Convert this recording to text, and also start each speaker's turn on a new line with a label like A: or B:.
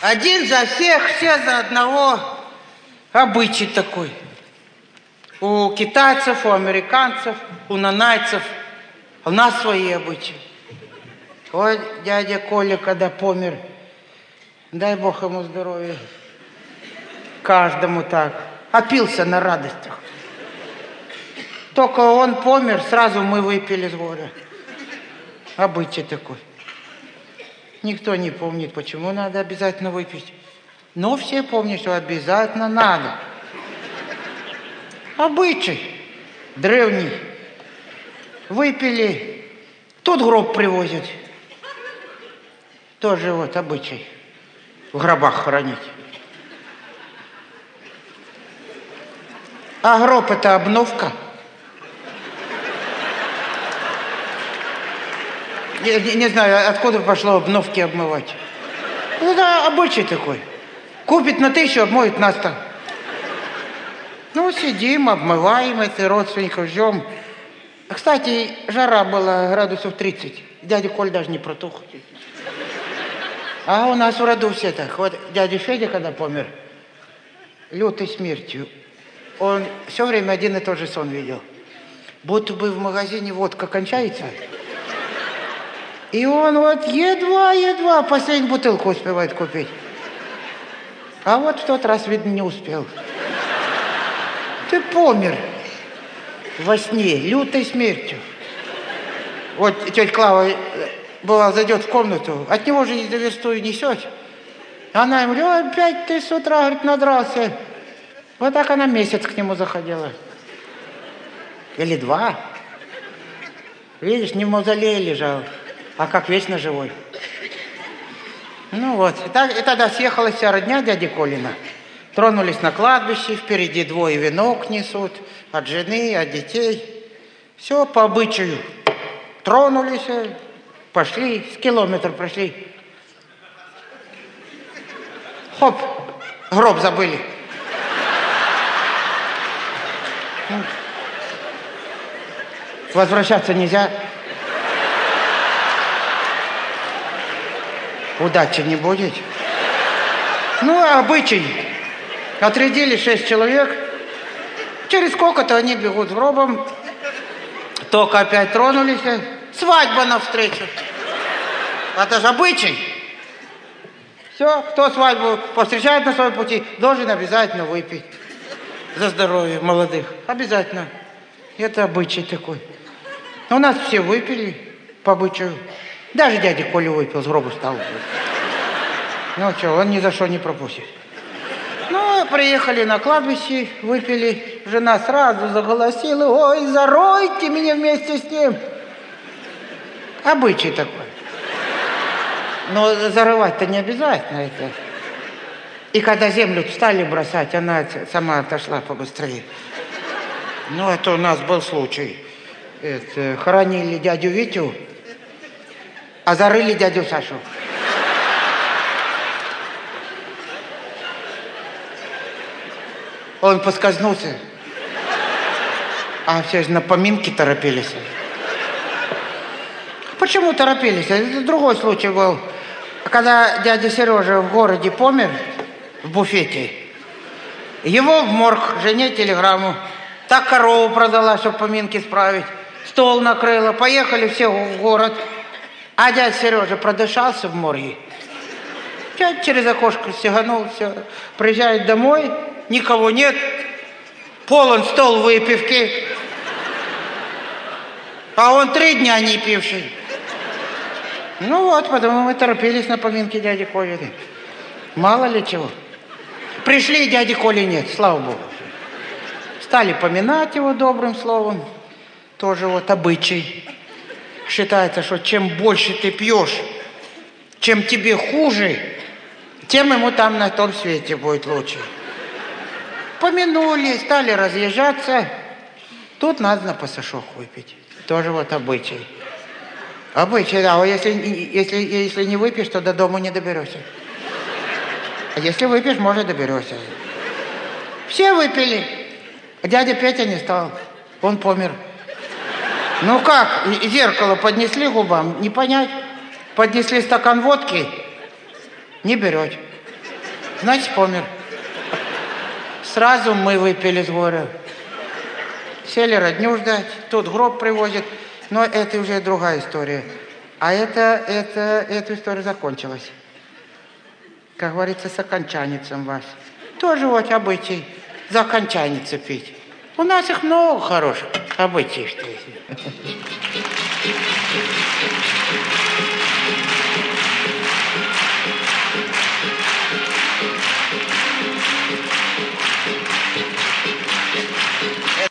A: Один за всех, все за одного. Обычай такой. У китайцев, у американцев, у нанайцев. У нас свои обычаи. Вот дядя Коля, когда помер, дай Бог ему здоровья. Каждому так. Опился на радостях. Только он помер, сразу мы выпили с горя. Обычай такой. Никто не помнит, почему надо обязательно выпить. Но все помнят, что обязательно надо. Обычай древний. Выпили, тут гроб привозят. Тоже вот обычай. В гробах хранить. А гроб это обновка. Не, не, не знаю, откуда пошло обновки обмывать. Это обычай такой. Купит на тысячу, обмоет на сто. Ну, сидим, обмываем это, родственников ждем. Кстати, жара была градусов 30. Дядя Коль даже не протух. А у нас в роду все так. Вот дядя Федя, когда помер, лютой смертью, он все время один и тот же сон видел. Будто бы в магазине водка кончается, и он вот едва-едва последнюю бутылку успевает купить. А вот в тот раз, видно, не успел. Ты помер во сне, лютой смертью. Вот тетя Клава, была, зайдет в комнату, от него же за версту и несет. Она ему говорит, опять ты с утра, говорит, надрался. Вот так она месяц к нему заходила. Или два. Видишь, не в мавзолее лежал, а как вечно живой. Ну вот, и, так, и тогда съехалась вся родня дяди Колина. Тронулись на кладбище, впереди двое венок несут, от жены, от детей. Все по обычаю. Тронулись, пошли, с километр прошли. Хоп, гроб забыли. Возвращаться нельзя. Удачи не будет. Ну, обычай. Отрядили шесть человек. Через сколько-то они бегут в гробом. Только опять тронулись. Свадьба навстречу. Это же обычай. Все, кто свадьбу повстречает на своем пути, должен обязательно выпить. За здоровье молодых. Обязательно. Это обычай такой. У нас все выпили по обычаю. Даже дядя Коля выпил, с гроба стал. Ну что, он ни за что не пропустит. Ну, приехали на кладбище, выпили. Жена сразу заголосила, ой, заройте меня вместе с ним. Обычай такой. Но зарывать-то не обязательно это. И когда землю стали бросать, она сама отошла побыстрее. Ну, это у нас был случай. Это, хоронили дядю Витю, а зарыли дядю Сашу. Он поскользнулся. А все же на поминки торопились. Почему торопились? Это другой случай был. Когда дядя Сережа в городе помер, в буфете, его в морг, жене телеграмму. Так корову продала, чтобы поминки справить. Стол накрыла. Поехали все в город. А дядя Сережа продышался в морге. Дядя через окошко стеганул, все. Приезжает домой, никого нет. Полон стол выпивки. А он три дня не пивший. Ну вот, потому мы торопились на поминки дяди Коли. Мало ли чего. Пришли, дяди Коли нет, слава Богу. Стали поминать его добрым словом. Тоже вот обычай. Считается, что чем больше ты пьешь, чем тебе хуже, тем ему там на том свете будет лучше. Помянули, стали разъезжаться. Тут надо на пасашок выпить. Тоже вот обычай. Обычай, да. А если, если, если не выпьешь, то до дома не доберешься. А если выпьешь, может, доберешься. Все выпили. Дядя Петя не стал. Он помер. Ну как, зеркало поднесли губам, не понять. Поднесли стакан водки, не берет. Значит, помер. Сразу мы выпили с горя. Сели родню ждать, тут гроб привозят. Но это уже другая история. А это, это, эту историю закончилась. Как говорится, с окончаницем вас. Тоже вот обычай за окончаницу пить. У нас их много хороших обычаев. Что